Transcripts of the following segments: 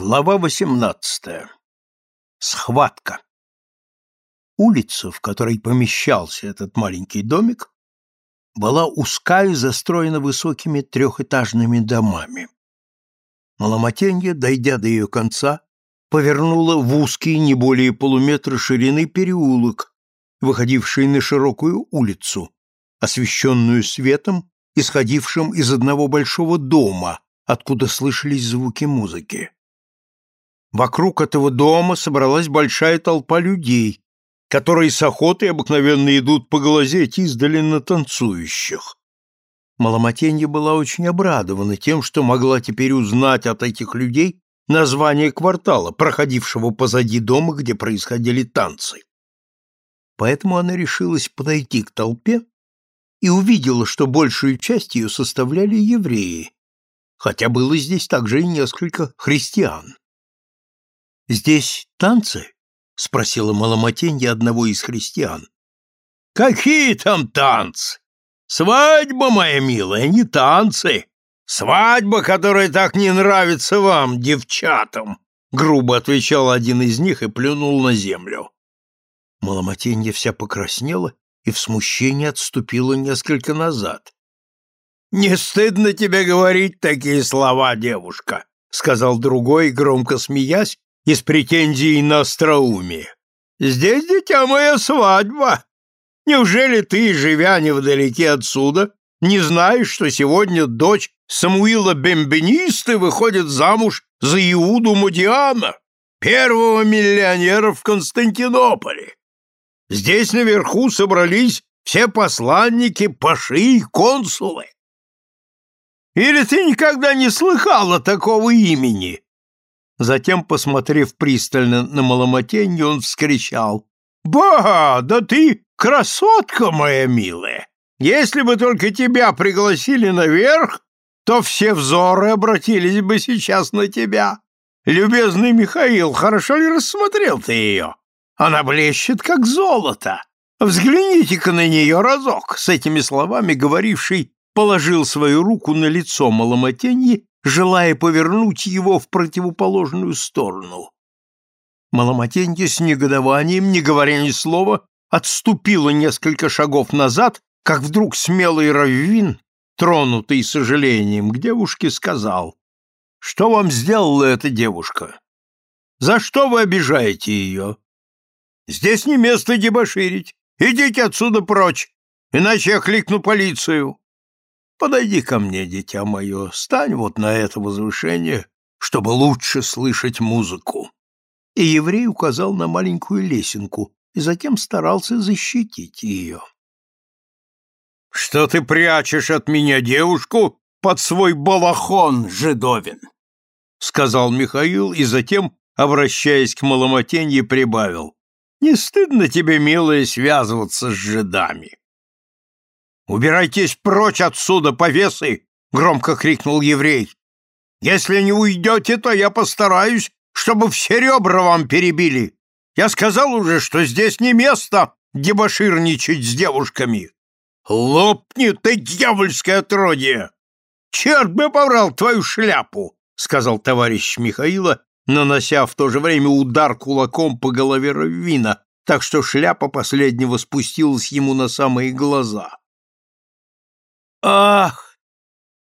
Глава 18. Схватка. Улица, в которой помещался этот маленький домик, была узкая и застроена высокими трехэтажными домами. Маломатенье, дойдя до ее конца, повернула в узкий, не более полуметра ширины переулок, выходивший на широкую улицу, освещенную светом, исходившим из одного большого дома, откуда слышались звуки музыки. Вокруг этого дома собралась большая толпа людей, которые с охотой обыкновенно идут поглазеть издали на танцующих. Маломатенья была очень обрадована тем, что могла теперь узнать от этих людей название квартала, проходившего позади дома, где происходили танцы. Поэтому она решилась подойти к толпе и увидела, что большую часть ее составляли евреи, хотя было здесь также и несколько христиан. «Здесь танцы?» — спросила Маломатенья одного из христиан. «Какие там танцы? Свадьба, моя милая, не танцы. Свадьба, которая так не нравится вам, девчатам!» Грубо отвечал один из них и плюнул на землю. Маломатенья вся покраснела и в смущении отступила несколько назад. «Не стыдно тебе говорить такие слова, девушка?» — сказал другой, громко смеясь и с претензией на остроумие. «Здесь, дитя моя, свадьба. Неужели ты, живя невдалеке отсюда, не знаешь, что сегодня дочь Самуила Бембенисты выходит замуж за Иуду Мудиана, первого миллионера в Константинополе? Здесь наверху собрались все посланники, паши и консулы. Или ты никогда не слыхала такого имени?» Затем, посмотрев пристально на Маломотенье, он вскричал. «Ба, да ты красотка моя милая! Если бы только тебя пригласили наверх, то все взоры обратились бы сейчас на тебя. Любезный Михаил, хорошо ли рассмотрел ты ее? Она блещет, как золото. Взгляните-ка на нее разок!» С этими словами говоривший положил свою руку на лицо Маломотеньи желая повернуть его в противоположную сторону. Маломатенья с негодованием, не говоря ни слова, отступила несколько шагов назад, как вдруг смелый раввин, тронутый сожалением к девушке, сказал, «Что вам сделала эта девушка? За что вы обижаете ее? Здесь не место дебоширить. Идите отсюда прочь, иначе я кликну полицию». Подойди ко мне, дитя мое, стань вот на это возвышение, чтобы лучше слышать музыку. И еврей указал на маленькую лесенку и затем старался защитить ее. — Что ты прячешь от меня девушку под свой балахон, жидовин? — сказал Михаил и затем, обращаясь к Маломотенье, прибавил. — Не стыдно тебе, милая, связываться с жидами? «Убирайтесь прочь отсюда, повесы!» — громко крикнул еврей. «Если не уйдете, то я постараюсь, чтобы все ребра вам перебили. Я сказал уже, что здесь не место дебоширничать с девушками. Лопни ты, дьявольское отродье! Черт бы побрал твою шляпу!» — сказал товарищ Михаила, нанося в то же время удар кулаком по голове Раввина, так что шляпа последнего спустилась ему на самые глаза. Ах!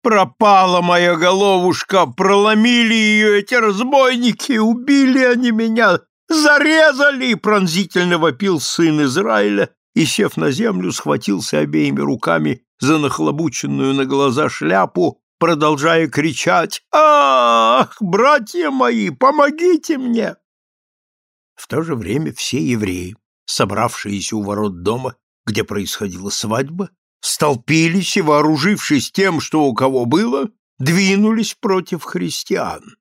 Пропала моя головушка, проломили ее эти разбойники, убили они меня, зарезали, пронзительно вопил сын Израиля и, сев на землю, схватился обеими руками за нахлобученную на глаза шляпу, продолжая кричать «Ах, братья мои, помогите мне!» В то же время все евреи, собравшиеся у ворот дома, где происходила свадьба, столпились и, вооружившись тем, что у кого было, двинулись против христиан.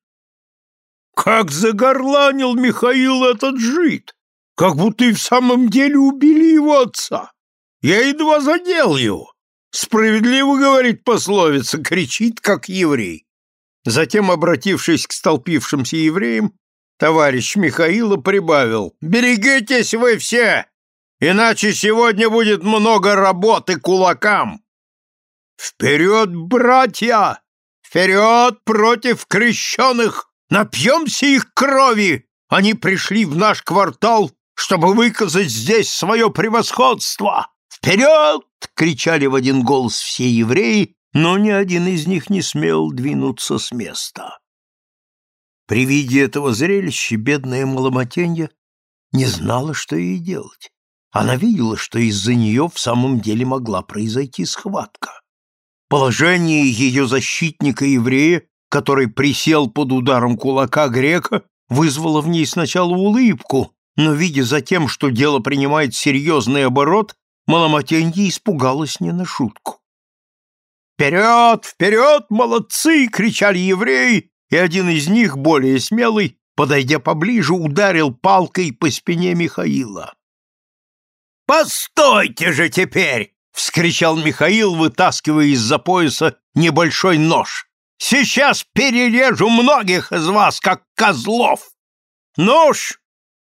Как загорланил Михаил этот жид! Как будто и в самом деле убили его отца! Я едва задел его! Справедливо говорит пословица, кричит, как еврей. Затем, обратившись к столпившимся евреям, товарищ Михаила прибавил «Берегитесь вы все! Иначе сегодня будет много работы кулакам. Вперед, братья! Вперед против крещеных! Напьемся их крови! Они пришли в наш квартал, чтобы выказать здесь свое превосходство! Вперед!» — кричали в один голос все евреи, но ни один из них не смел двинуться с места. При виде этого зрелища бедная Маломотенья не знала, что ей делать. Она видела, что из-за нее в самом деле могла произойти схватка. Положение ее защитника-еврея, который присел под ударом кулака грека, вызвало в ней сначала улыбку, но, видя затем, что дело принимает серьезный оборот, Маломатенья испугалась не на шутку. «Вперед! Вперед, молодцы!» — кричали евреи, и один из них, более смелый, подойдя поближе, ударил палкой по спине Михаила. «Постойте же теперь!» — вскричал Михаил, вытаскивая из-за пояса небольшой нож. «Сейчас перережу многих из вас, как козлов! Нож!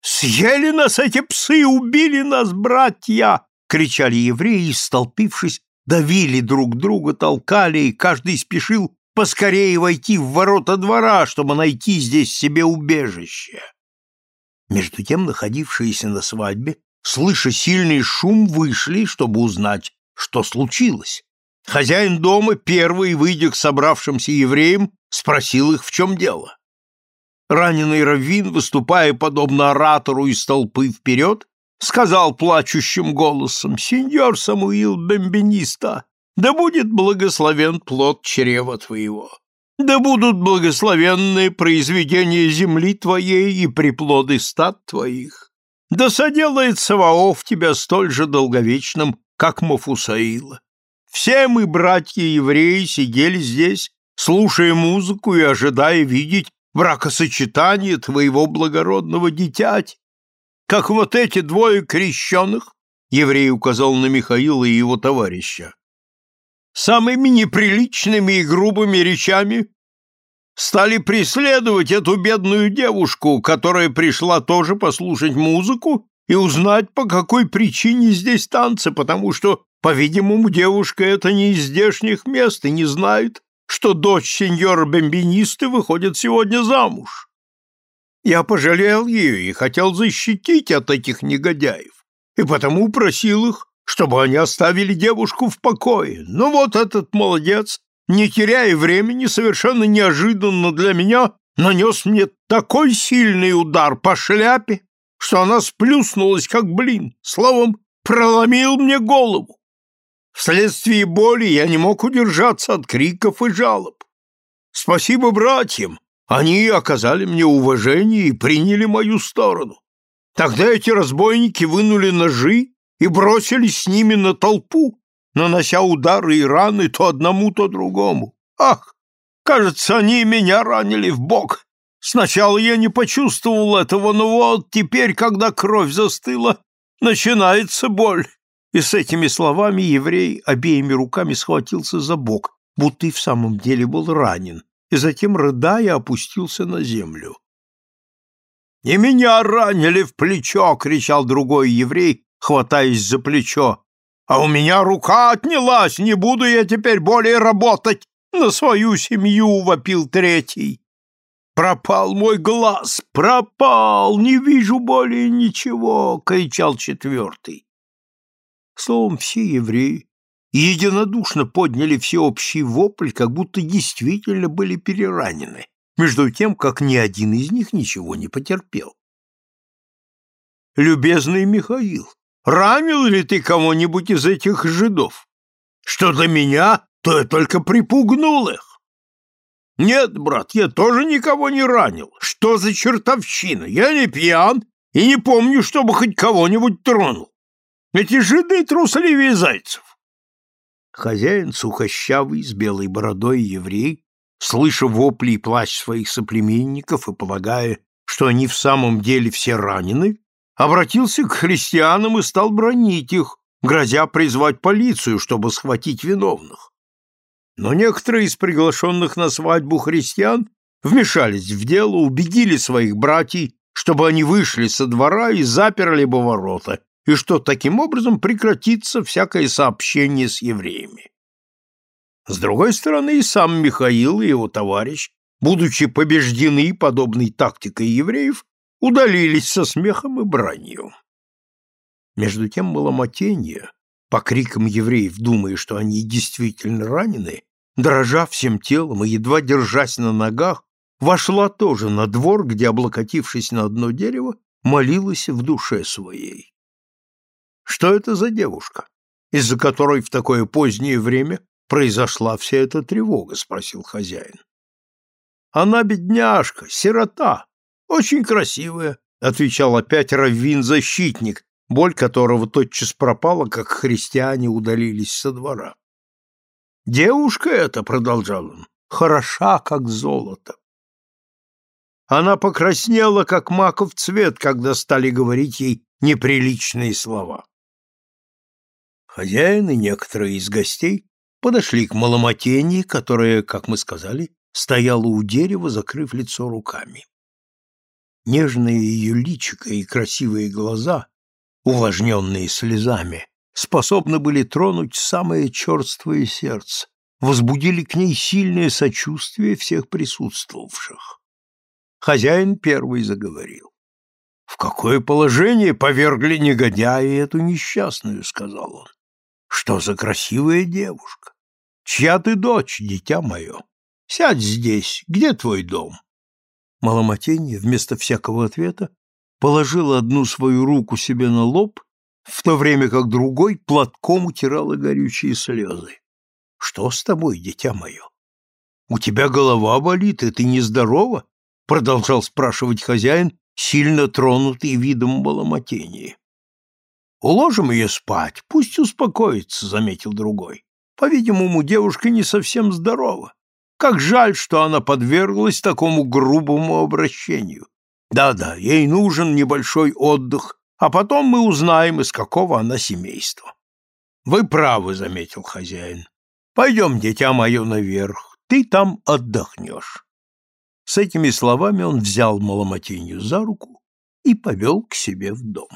Съели нас эти псы, убили нас, братья!» — кричали евреи, столпившись, давили друг друга, толкали, и каждый спешил поскорее войти в ворота двора, чтобы найти здесь себе убежище. Между тем находившиеся на свадьбе слыша сильный шум, вышли, чтобы узнать, что случилось. Хозяин дома, первый, выйдя к собравшимся евреям, спросил их, в чем дело. Раненый раввин, выступая подобно оратору из толпы вперед, сказал плачущим голосом, «Сеньор Самуил Бомбениста, да будет благословен плод чрева твоего, да будут благословенные произведения земли твоей и приплоды стад твоих. Да соделает Саваоф тебя столь же долговечным, как Мафусаила. Все мы, братья-евреи, сидели здесь, слушая музыку и ожидая видеть бракосочетание твоего благородного дитяти. Как вот эти двое крещенных, еврей указал на Михаила и его товарища, самыми неприличными и грубыми речами стали преследовать эту бедную девушку, которая пришла тоже послушать музыку и узнать, по какой причине здесь танцы, потому что, по-видимому, девушка это не из здешних мест и не знает, что дочь сеньора Бомбинисты выходит сегодня замуж. Я пожалел ее и хотел защитить от этих негодяев, и потому просил их, чтобы они оставили девушку в покое. Но вот этот молодец не теряя времени, совершенно неожиданно для меня нанес мне такой сильный удар по шляпе, что она сплюснулась, как блин, словом, проломил мне голову. Вследствие боли я не мог удержаться от криков и жалоб. Спасибо братьям, они оказали мне уважение и приняли мою сторону. Тогда эти разбойники вынули ножи и бросились с ними на толпу, нанося удары и раны то одному, то другому. Ах, кажется, они меня ранили в бок. Сначала я не почувствовал этого, но вот теперь, когда кровь застыла, начинается боль. И с этими словами еврей обеими руками схватился за бок, будто и в самом деле был ранен, и затем, рыдая, опустился на землю. «Не меня ранили в плечо!» — кричал другой еврей, хватаясь за плечо. А у меня рука отнялась, не буду я теперь более работать на свою семью, вопил третий. Пропал мой глаз, пропал, не вижу более ничего, кричал четвертый. Словом, все евреи единодушно подняли всеобщий вопль, как будто действительно были переранены, между тем, как ни один из них ничего не потерпел. «Любезный Михаил, ранил ли ты кого-нибудь из этих жидов? Что до меня, то я только припугнул их. Нет, брат, я тоже никого не ранил. Что за чертовщина? Я не пьян и не помню, чтобы хоть кого-нибудь тронул. Эти жиды трусливее зайцев. Хозяин сухощавый, с белой бородой еврей, слыша вопли и плач своих соплеменников и полагая, что они в самом деле все ранены, обратился к христианам и стал бронить их, грозя призвать полицию, чтобы схватить виновных. Но некоторые из приглашенных на свадьбу христиан вмешались в дело, убедили своих братьев, чтобы они вышли со двора и заперли бы ворота, и что таким образом прекратится всякое сообщение с евреями. С другой стороны, и сам Михаил и его товарищ будучи побеждены подобной тактикой евреев, удалились со смехом и бранью. Между тем Маломатенье, по крикам евреев, думая, что они действительно ранены, дрожа всем телом и едва держась на ногах, вошла тоже на двор, где, облокотившись на одно дерево, молилась в душе своей. Что это за девушка, из-за которой в такое позднее время произошла вся эта тревога? — спросил хозяин. — Она бедняжка, сирота, очень красивая, — отвечал опять раввин-защитник, боль которого тотчас пропала, как христиане удалились со двора. «Девушка эта, — продолжал он, — хороша, как золото. Она покраснела, как маков цвет, когда стали говорить ей неприличные слова. Хозяин и некоторые из гостей подошли к маломотении, которая, как мы сказали, стояла у дерева, закрыв лицо руками. Нежное ее личико и красивые глаза, увлажненные слезами, способны были тронуть самое черствое сердце, возбудили к ней сильное сочувствие всех присутствовавших. Хозяин первый заговорил. «В какое положение повергли негодяи эту несчастную?» — сказал он. «Что за красивая девушка? Чья ты дочь, дитя мое? Сядь здесь. Где твой дом?» Маломатенье вместо всякого ответа положила одну свою руку себе на лоб, в то время как другой платком утирала горючие слезы. «Что с тобой, дитя мое? У тебя голова болит, и ты нездорова?» продолжал спрашивать хозяин, сильно тронутый видом маломатении. «Уложим ее спать, пусть успокоится», — заметил другой. «По-видимому, девушка не совсем здорова. Как жаль, что она подверглась такому грубому обращению. Да-да, ей нужен небольшой отдых, а потом мы узнаем, из какого она семейства». «Вы правы», — заметил хозяин. «Пойдем, дитя мое, наверх, ты там отдохнешь». С этими словами он взял Маломатенью за руку и повел к себе в дом.